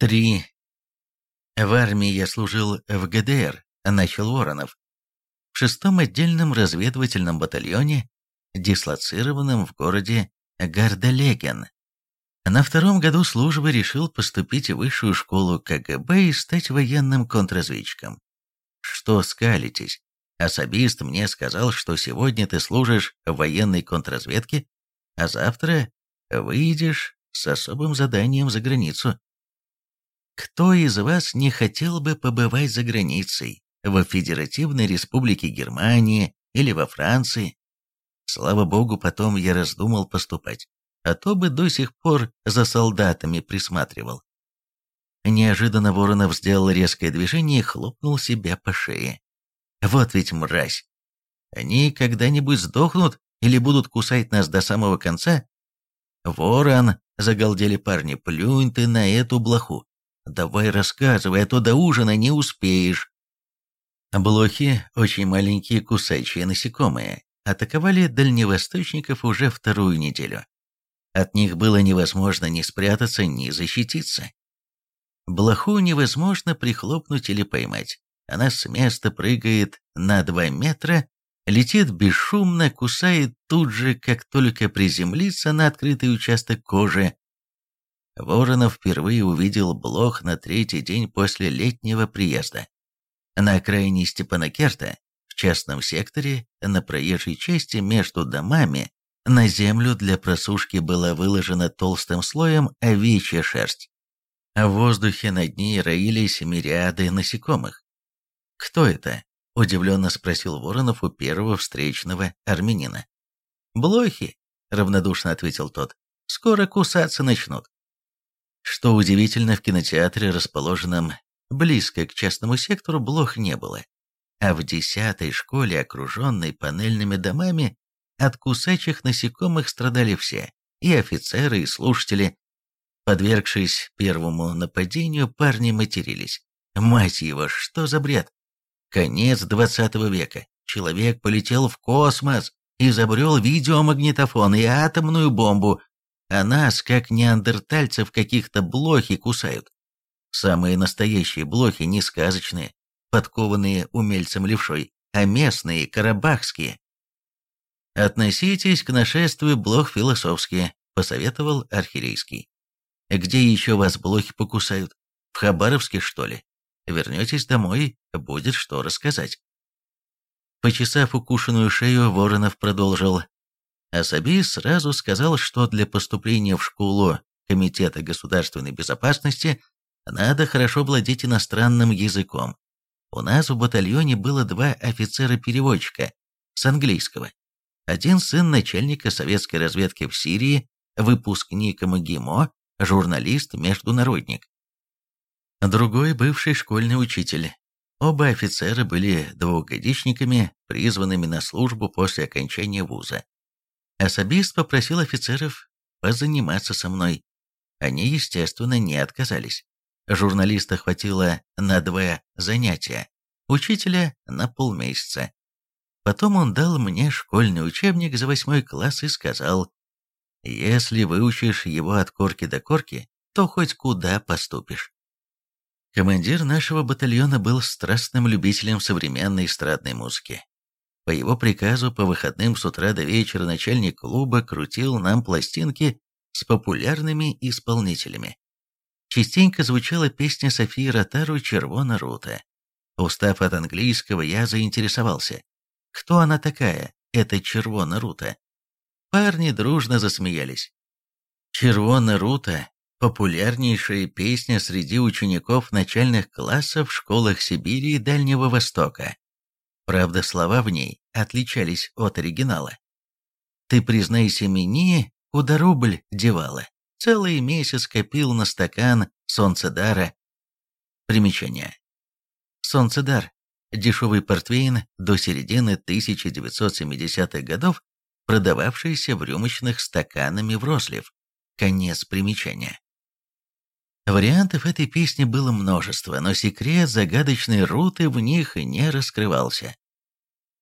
3. В армии я служил в ГДР, начал Воронов. В шестом отдельном разведывательном батальоне, дислоцированном в городе Гардалеген. На втором году службы решил поступить в высшую школу КГБ и стать военным контрразведчиком. Что скалитесь? Особист мне сказал, что сегодня ты служишь в военной контрразведке, а завтра выйдешь с особым заданием за границу. Кто из вас не хотел бы побывать за границей, в Федеративной Республике Германии или во Франции? Слава богу, потом я раздумал поступать, а то бы до сих пор за солдатами присматривал. Неожиданно Воронов сделал резкое движение и хлопнул себя по шее. Вот ведь мразь! Они когда-нибудь сдохнут или будут кусать нас до самого конца? Ворон, загалдели парни, плюнь ты на эту блоху. Давай рассказывай, а то до ужина не успеешь. Блохи, очень маленькие кусачие насекомые, атаковали дальневосточников уже вторую неделю. От них было невозможно ни спрятаться, ни защититься. Блоху невозможно прихлопнуть или поймать. Она с места прыгает на два метра, летит бесшумно, кусает тут же, как только приземлится на открытый участок кожи, Воронов впервые увидел блох на третий день после летнего приезда. На окраине Степанакерта, в частном секторе, на проезжей части между домами, на землю для просушки была выложена толстым слоем овечья шерсть. А в воздухе над ней роились мириады насекомых. «Кто это?» – удивленно спросил Воронов у первого встречного армянина. «Блохи», – равнодушно ответил тот. «Скоро кусаться начнут». Что удивительно, в кинотеатре, расположенном близко к частному сектору, блох не было. А в десятой школе, окруженной панельными домами, от кусачих насекомых страдали все, и офицеры, и слушатели. Подвергшись первому нападению, парни матерились. Мать его, что за бред? Конец двадцатого века. Человек полетел в космос, изобрел видеомагнитофон и атомную бомбу, а нас, как неандертальцев, каких-то блохи кусают. Самые настоящие блохи не сказочные, подкованные умельцем левшой, а местные, карабахские. «Относитесь к нашествию блох философски», — посоветовал архирейский. «Где еще вас блохи покусают? В Хабаровске, что ли? Вернетесь домой, будет что рассказать». Почесав укушенную шею, Воронов продолжил. Асаби сразу сказал, что для поступления в школу Комитета государственной безопасности надо хорошо владеть иностранным языком. У нас в батальоне было два офицера-переводчика с английского. Один сын начальника советской разведки в Сирии, выпускник МГИМО, журналист-международник. Другой бывший школьный учитель. Оба офицера были двухгодичниками, призванными на службу после окончания вуза. Особист попросил офицеров позаниматься со мной. Они, естественно, не отказались. Журналиста хватило на два занятия, учителя на полмесяца. Потом он дал мне школьный учебник за восьмой класс и сказал, «Если выучишь его от корки до корки, то хоть куда поступишь». Командир нашего батальона был страстным любителем современной эстрадной музыки. По его приказу по выходным с утра до вечера начальник клуба крутил нам пластинки с популярными исполнителями. Частенько звучала песня Софии Ротару «Червона рута». Устав от английского, я заинтересовался. Кто она такая, эта Червона рута? Парни дружно засмеялись. Червона рута – популярнейшая песня среди учеников начальных классов в школах Сибири и Дальнего Востока. Правда, слова в ней отличались от оригинала. «Ты, признайся мне, куда рубль девала, целый месяц копил на стакан солнцедара». Примечание. Солнцедар – дешевый портвейн до середины 1970-х годов, продававшийся в рюмочных стаканами в розлив. Конец примечания. Вариантов этой песни было множество, но секрет загадочной руты в них не раскрывался.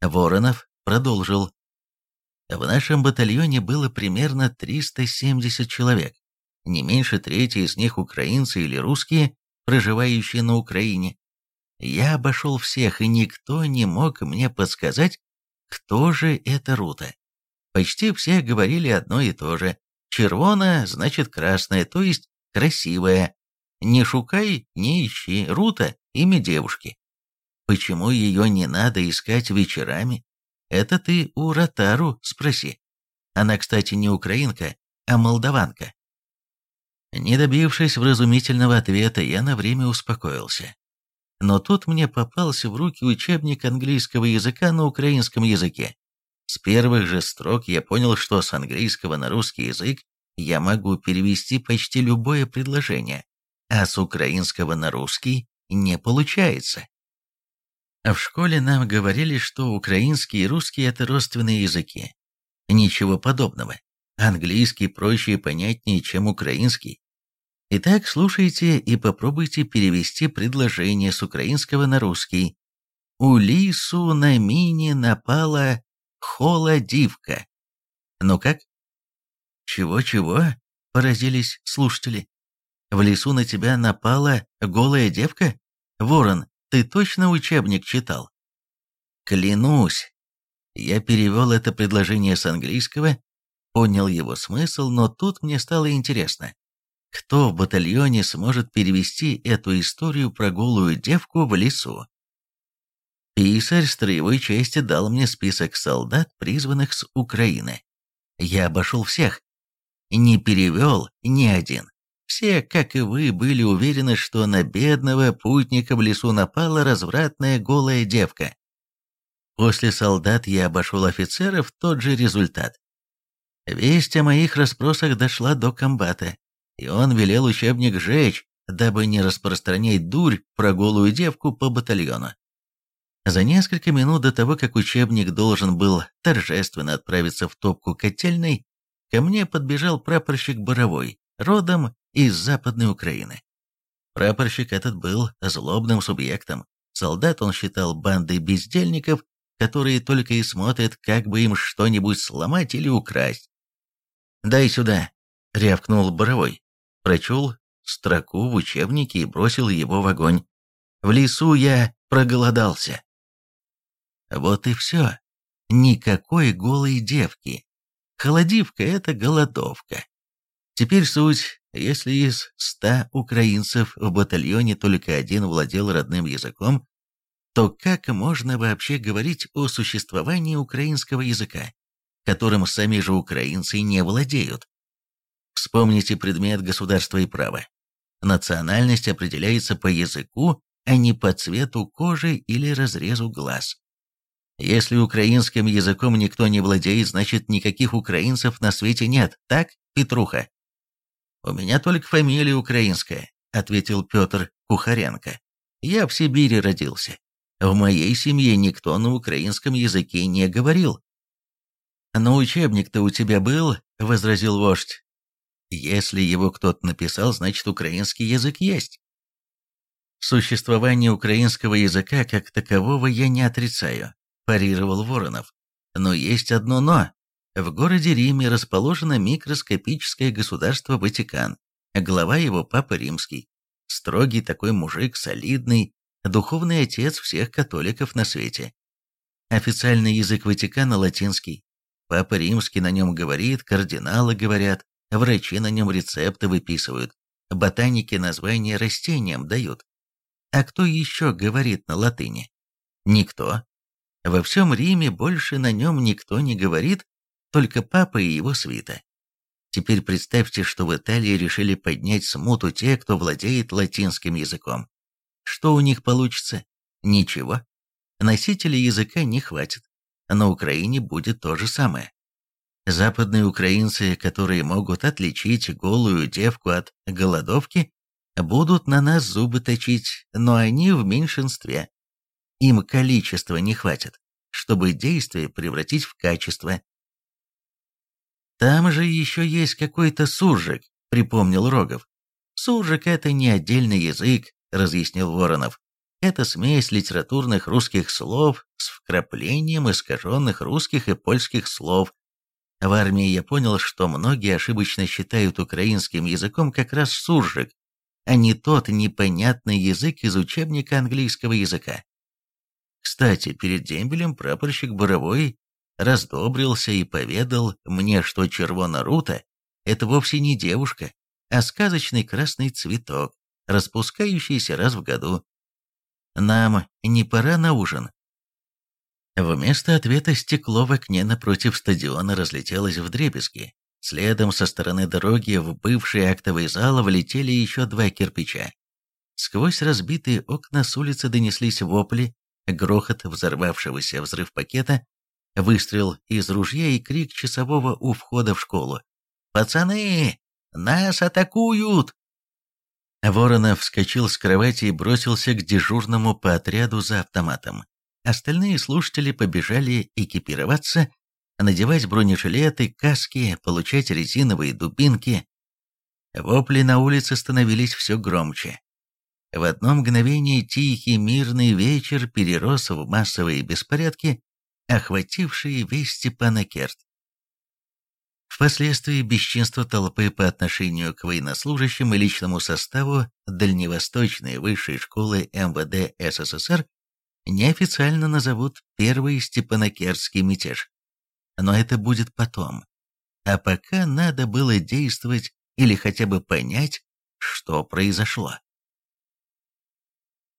Воронов продолжил. В нашем батальоне было примерно 370 человек. не меньше трети из них украинцы или русские, проживающие на Украине. Я обошел всех, и никто не мог мне подсказать, кто же это Рута. Почти все говорили одно и то же. Червона значит красная, то есть красивая. Не шукай, не ищи. Рута – имя девушки. Почему ее не надо искать вечерами? Это ты у Ротару спроси. Она, кстати, не украинка, а молдаванка. Не добившись вразумительного ответа, я на время успокоился. Но тут мне попался в руки учебник английского языка на украинском языке. С первых же строк я понял, что с английского на русский язык я могу перевести почти любое предложение, а с украинского на русский не получается. В школе нам говорили, что украинский и русский – это родственные языки. Ничего подобного. Английский проще и понятнее, чем украинский. Итак, слушайте и попробуйте перевести предложение с украинского на русский. «У лису на мини напала холодивка». Ну как? «Чего-чего?» – поразились слушатели. «В лесу на тебя напала голая девка? Ворон, ты точно учебник читал?» «Клянусь!» Я перевел это предложение с английского, понял его смысл, но тут мне стало интересно, кто в батальоне сможет перевести эту историю про голую девку в лесу. Писарь строевой части дал мне список солдат, призванных с Украины. Я обошел всех, не перевел ни один. Все, как и вы, были уверены, что на бедного путника в лесу напала развратная голая девка. После солдат я обошел офицеров, тот же результат. Весть о моих расспросах дошла до комбата, и он велел учебник жечь, дабы не распространять дурь про голую девку по батальону. За несколько минут до того, как учебник должен был торжественно отправиться в топку котельной, ко мне подбежал прапорщик Боровой, родом из Западной Украины. Прапорщик этот был злобным субъектом. Солдат он считал бандой бездельников, которые только и смотрят, как бы им что-нибудь сломать или украсть. «Дай сюда!» — рявкнул Боровой. Прочел строку в учебнике и бросил его в огонь. «В лесу я проголодался». Вот и все. Никакой голой девки. Холодивка — это голодовка. Теперь суть, если из ста украинцев в батальоне только один владел родным языком, то как можно вообще говорить о существовании украинского языка, которым сами же украинцы не владеют? Вспомните предмет государства и права. Национальность определяется по языку, а не по цвету кожи или разрезу глаз. Если украинским языком никто не владеет, значит никаких украинцев на свете нет, так, Петруха? «У меня только фамилия украинская», — ответил Петр Кухаренко. «Я в Сибири родился. В моей семье никто на украинском языке не говорил». «Но учебник-то у тебя был», — возразил вождь. «Если его кто-то написал, значит украинский язык есть». Существование украинского языка как такового я не отрицаю парировал Воронов. Но есть одно «но». В городе Риме расположено микроскопическое государство Ватикан, глава его Папа Римский. Строгий такой мужик, солидный, духовный отец всех католиков на свете. Официальный язык Ватикана латинский. Папа Римский на нем говорит, кардиналы говорят, врачи на нем рецепты выписывают, ботаники названия растениям дают. А кто еще говорит на латыни? Никто. Во всем Риме больше на нем никто не говорит, только папа и его свита. Теперь представьте, что в Италии решили поднять смуту те, кто владеет латинским языком. Что у них получится? Ничего. Носителей языка не хватит. На Украине будет то же самое. Западные украинцы, которые могут отличить голую девку от голодовки, будут на нас зубы точить, но они в меньшинстве. Им количества не хватит, чтобы действие превратить в качество. «Там же еще есть какой-то суржик», — припомнил Рогов. «Суржик — это не отдельный язык», — разъяснил Воронов. «Это смесь литературных русских слов с вкраплением искаженных русских и польских слов. В армии я понял, что многие ошибочно считают украинским языком как раз суржик, а не тот непонятный язык из учебника английского языка. Кстати, перед дембелем прапорщик Боровой раздобрился и поведал мне, что червона рута – это вовсе не девушка, а сказочный красный цветок, распускающийся раз в году. Нам не пора на ужин. Вместо ответа стекло в окне напротив стадиона разлетелось в дребезги. Следом со стороны дороги в бывший актовый зал влетели еще два кирпича. Сквозь разбитые окна с улицы донеслись вопли, грохот взорвавшегося взрыв пакета, выстрел из ружья и крик часового у входа в школу. «Пацаны, нас атакуют!» Воронов вскочил с кровати и бросился к дежурному по отряду за автоматом. Остальные слушатели побежали экипироваться, надевать бронежилеты, каски, получать резиновые дубинки. Вопли на улице становились все громче. В одно мгновение тихий мирный вечер перерос в массовые беспорядки, охватившие весь Степанакерт. Впоследствии бесчинство толпы по отношению к военнослужащим и личному составу Дальневосточной высшей школы МВД СССР неофициально назовут Первый Степанакерский мятеж. Но это будет потом. А пока надо было действовать или хотя бы понять, что произошло.